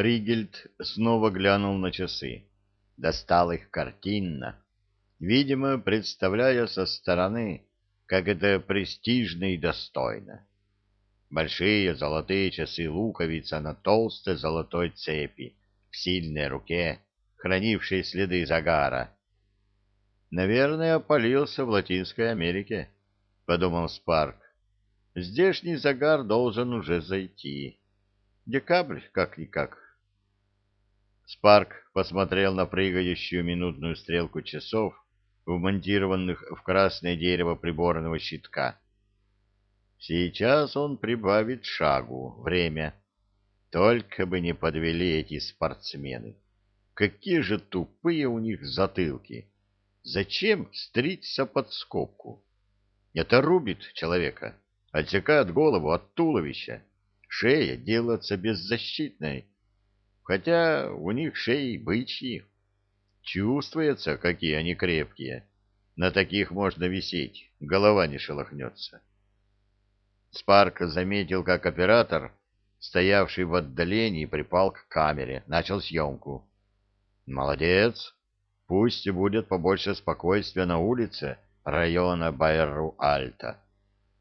Ригельд снова глянул на часы. Достал их картинно, видимо, представляя со стороны, как это престижно и достойно. Большие золотые часы луковица на толстой золотой цепи, в сильной руке, хранившей следы загара. «Наверное, опалился в Латинской Америке», — подумал Спарк. «Здешний загар должен уже зайти. Декабрь, как-никак». Спарк посмотрел на прыгающую минутную стрелку часов, вмонтированных в красное дерево приборного щитка. Сейчас он прибавит шагу. Время. Только бы не подвели эти спортсмены. Какие же тупые у них затылки. Зачем стричься под скобку? Это рубит человека, отсекает голову от туловища. Шея делается беззащитной. Хотя у них шеи бычьи. Чувствуется, какие они крепкие. На таких можно висеть, голова не шелохнется. Спарк заметил, как оператор, стоявший в отдалении, припал к камере, начал съемку. «Молодец! Пусть будет побольше спокойствия на улице района Байру-Альта.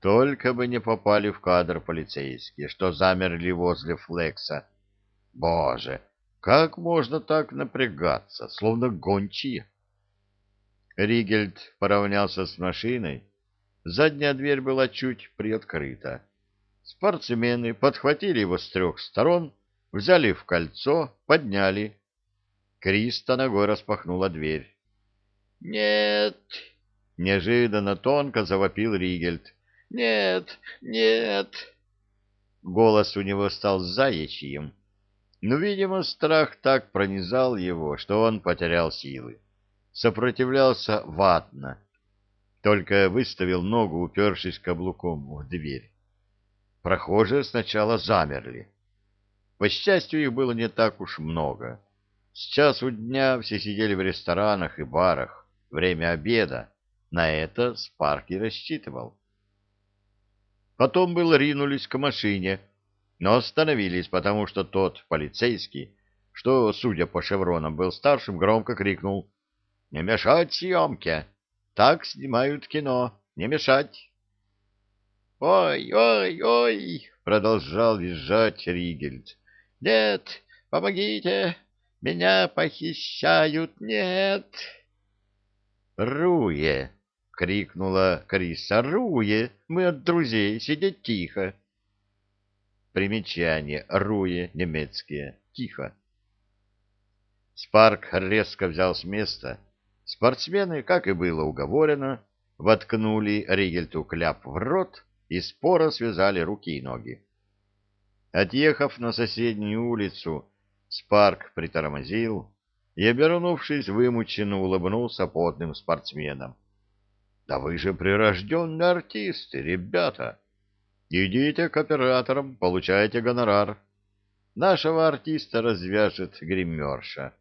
Только бы не попали в кадр полицейские, что замерли возле Флекса. Боже, как можно так напрягаться, словно гончие?» Ригельд поравнялся с машиной, Задняя дверь была чуть приоткрыта. Спортсмены подхватили его с трех сторон, взяли в кольцо, подняли. Криста ногой распахнула дверь. «Нет!» — неожиданно тонко завопил Ригельд. «Нет! Нет!» Голос у него стал заячьим, но, видимо, страх так пронизал его, что он потерял силы. Сопротивлялся ватно только выставил ногу, упершись каблуком в дверь. Прохожие сначала замерли. По счастью, их было не так уж много. С часу дня все сидели в ресторанах и барах. Время обеда. На это Спарки рассчитывал. Потом было ринулись к машине, но остановились, потому что тот полицейский, что, судя по шевронам, был старшим, громко крикнул «Не мешать съемке!» Так снимают кино. Не мешать. «Ой, ой, ой!» — продолжал визжать Ригельд. «Нет, помогите! Меня похищают! Нет!» «Руе!» — крикнула Криса. «Руе! Мы от друзей! Сидеть тихо!» Примечание. Руе. Немецкие. Тихо. Спарк резко взял с места Спортсмены, как и было уговорено, воткнули Ригельту кляп в рот и споро связали руки и ноги. Отъехав на соседнюю улицу, Спарк притормозил и, обернувшись, вымученно улыбнулся потным спортсменам. — Да вы же прирожденные артисты, ребята! Идите к операторам, получайте гонорар. Нашего артиста развяжет гримерша.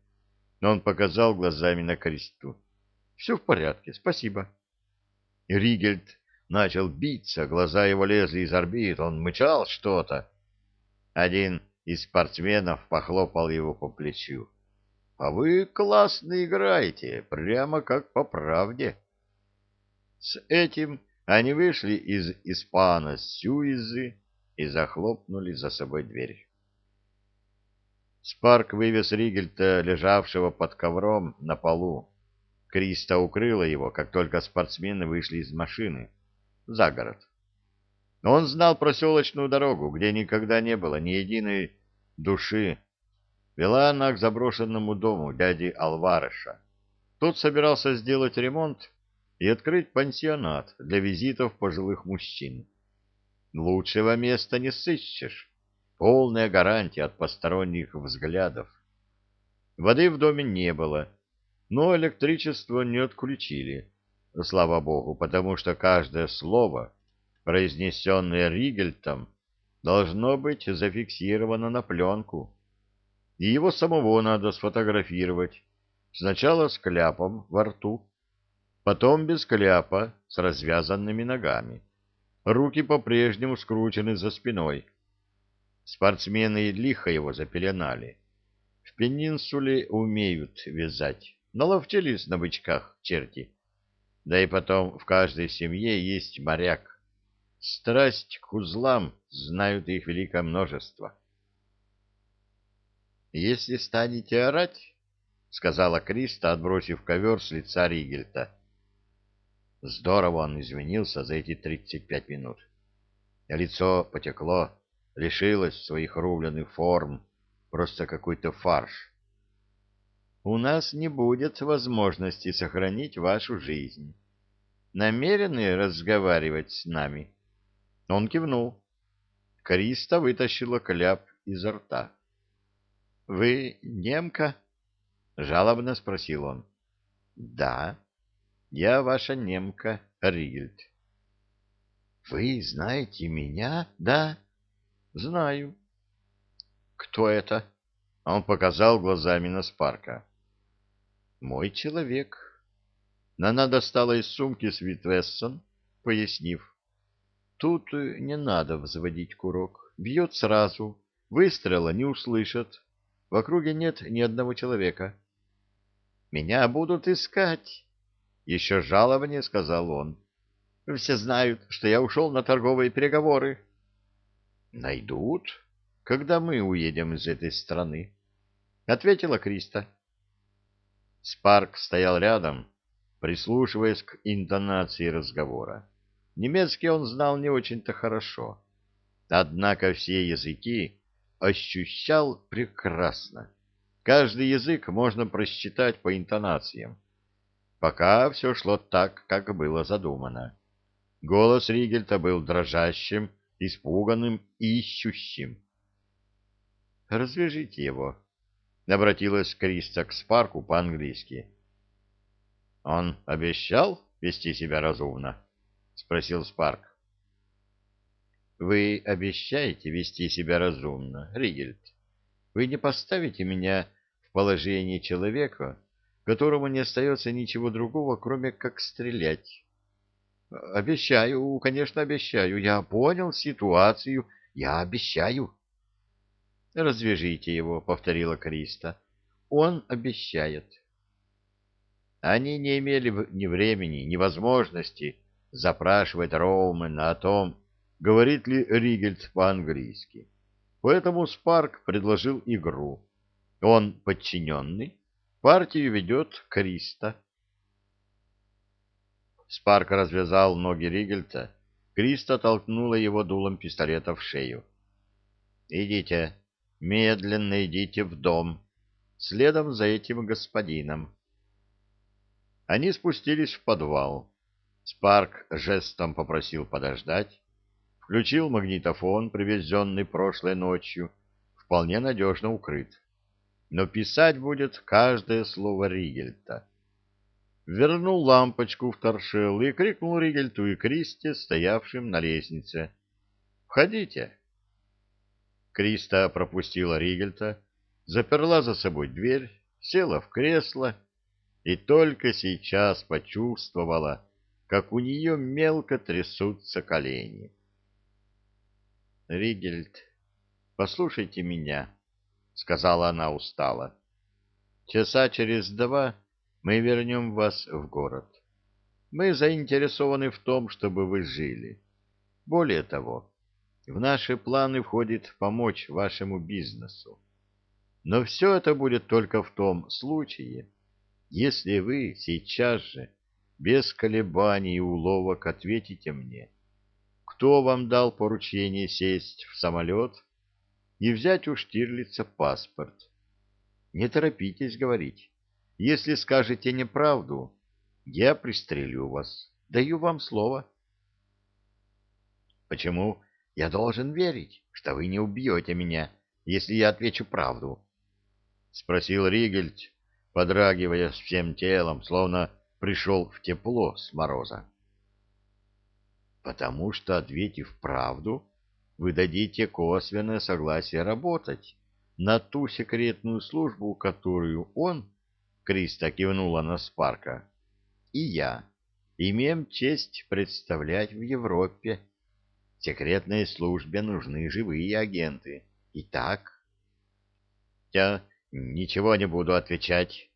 Но он показал глазами на кресту. Все в порядке, спасибо. Ригельд начал биться, глаза его лезли из орбит, он мычал что-то. Один из спортсменов похлопал его по плечу. — А вы классно играете, прямо как по правде. С этим они вышли из Испана Сюизы и захлопнули за собой дверь. Спарк вывез Ригельта, лежавшего под ковром, на полу. Криста укрыла его, как только спортсмены вышли из машины. За город. Он знал проселочную дорогу, где никогда не было ни единой души. Вела она к заброшенному дому дяди Алвареша. Тот собирался сделать ремонт и открыть пансионат для визитов пожилых мужчин. Лучшего места не сыщешь полная гарантия от посторонних взглядов. Воды в доме не было, но электричество не отключили, слава богу, потому что каждое слово, произнесенное Ригельтом, должно быть зафиксировано на пленку. И его самого надо сфотографировать, сначала с кляпом во рту, потом без кляпа, с развязанными ногами. Руки по-прежнему скручены за спиной. Спортсмены лихо его запеленали. В пенинсуле умеют вязать, наловчились на бычках черти. Да и потом в каждой семье есть моряк. Страсть к узлам знают их великое множество. «Если станете орать, — сказала Криста, отбросив ковер с лица Ригельта. Здорово он извинился за эти тридцать пять минут. Лицо потекло, лишилось своих рубленых форм, просто какой-то фарш. У нас не будет возможности сохранить вашу жизнь. Намерены разговаривать с нами? Он кивнул. Криста вытащила кляп изо рта. — Вы немка? — жалобно спросил он. — Да, я ваша немка, Ригельд. — Вы знаете меня, да? — Знаю. — Кто это? Он показал глазами на Спарка. — Мой человек. Нана достала из сумки Свитвессон, пояснив. — Тут не надо взводить курок. Бьет сразу. Выстрела не услышат. В округе нет ни одного человека. — меня будут искать. Еще жалобнее сказал он. Все знают, что я ушел на торговые переговоры. Найдут, когда мы уедем из этой страны, ответила Криста. Спарк стоял рядом, прислушиваясь к интонации разговора. Немецкий он знал не очень-то хорошо, однако все языки ощущал прекрасно. Каждый язык можно просчитать по интонациям. Пока все шло так, как было задумано. Голос Ригельта был дрожащим, испуганным и ищущим. «Развяжите его», — обратилась Криста к Спарку по-английски. «Он обещал вести себя разумно?» — спросил Спарк. «Вы обещаете вести себя разумно, Ригельд? Вы не поставите меня положении человека, которому не остается ничего другого, кроме как стрелять. Обещаю, конечно, обещаю. Я понял ситуацию. Я обещаю. Развяжите его, повторила Криста. Он обещает. Они не имели ни времени, ни возможности запрашивать Роумена о том, говорит ли Ригельд по-английски. Поэтому Спарк предложил игру. Он подчиненный. Партию ведет Криста. Спарк развязал ноги Ригельта. Криста толкнула его дулом пистолета в шею. «Идите, медленно идите в дом, следом за этим господином». Они спустились в подвал. Спарк жестом попросил подождать, включил магнитофон, привезенный прошлой ночью, вполне надежно укрыт но писать будет каждое слово Ригельта. Вернул лампочку в торшел и крикнул Ригельту и Кристе, стоявшим на лестнице. «Входите!» Криста пропустила Ригельта, заперла за собой дверь, села в кресло и только сейчас почувствовала, как у нее мелко трясутся колени. «Ригельт, послушайте меня», — сказала она устало. «Часа через два мы вернем вас в город. Мы заинтересованы в том, чтобы вы жили. Более того, в наши планы входит помочь вашему бизнесу. Но все это будет только в том случае, если вы сейчас же, без колебаний и уловок, ответите мне, кто вам дал поручение сесть в самолет и взять у Штирлица паспорт. Не торопитесь говорить. Если скажете неправду, я пристрелю вас. Даю вам слово. Почему я должен верить, что вы не убьете меня, если я отвечу правду? Спросил Ригельд, подрагивая всем телом, словно пришел в тепло с мороза. Потому что, ответив правду, вы дадите косвенное согласие работать на ту секретную службу, которую он, Криста кивнула на Спарка, и я имеем честь представлять в Европе. Секретной службе нужны живые агенты. Итак, я Ничего не буду отвечать.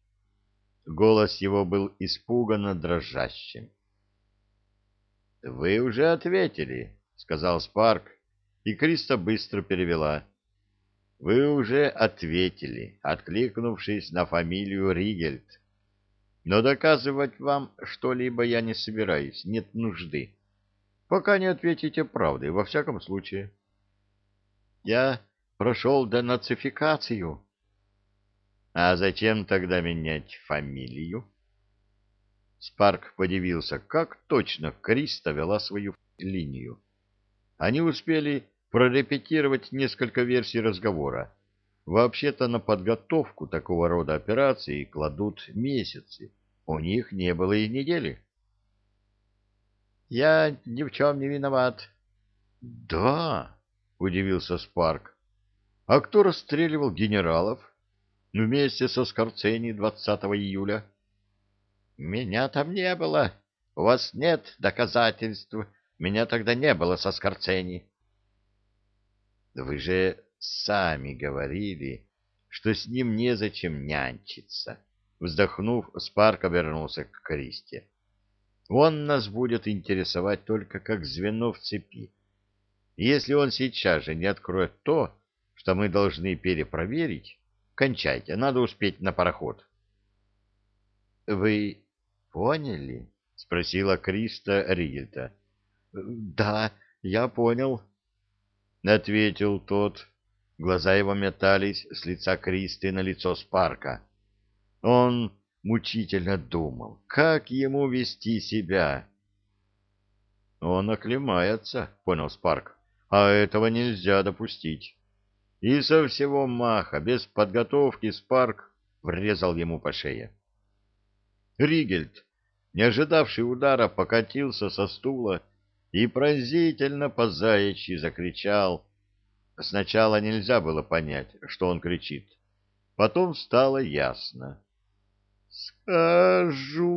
Голос его был испуганно дрожащим. «Вы уже ответили», — сказал Спарк, и Криста быстро перевела. «Вы уже ответили, откликнувшись на фамилию Ригельд. Но доказывать вам что-либо я не собираюсь, нет нужды. Пока не ответите правдой, во всяком случае». «Я прошел денацификацию», а зачем тогда менять фамилию? Спарк подивился, как точно Криста вела свою линию. Они успели прорепетировать несколько версий разговора. Вообще-то на подготовку такого рода операции кладут месяцы. У них не было и недели. «Я ни в чем не виноват». «Да», — удивился Спарк. «А кто расстреливал генералов?» Ну, вместе со Скорцени 20 июля. Меня там не было. У вас нет доказательств. Меня тогда не было со Скорцени. Вы же сами говорили, что с ним незачем нянчиться. Вздохнув, Спарк обернулся к Кристе. Он нас будет интересовать только как звено в цепи. Если он сейчас же не откроет то, что мы должны перепроверить, Кончайте, надо успеть на пароход. — Вы поняли? — спросила Криста Ригельта. — Да, я понял, — ответил тот. Глаза его метались с лица Кристы на лицо Спарка. Он мучительно думал, как ему вести себя. Он оклемается, понял Спарк, а этого нельзя допустить и со всего маха, без подготовки, Спарк врезал ему по шее. Ригельд, не ожидавший удара, покатился со стула и пронзительно по заячьи закричал. Сначала нельзя было понять, что он кричит. Потом стало ясно. «Скажу!»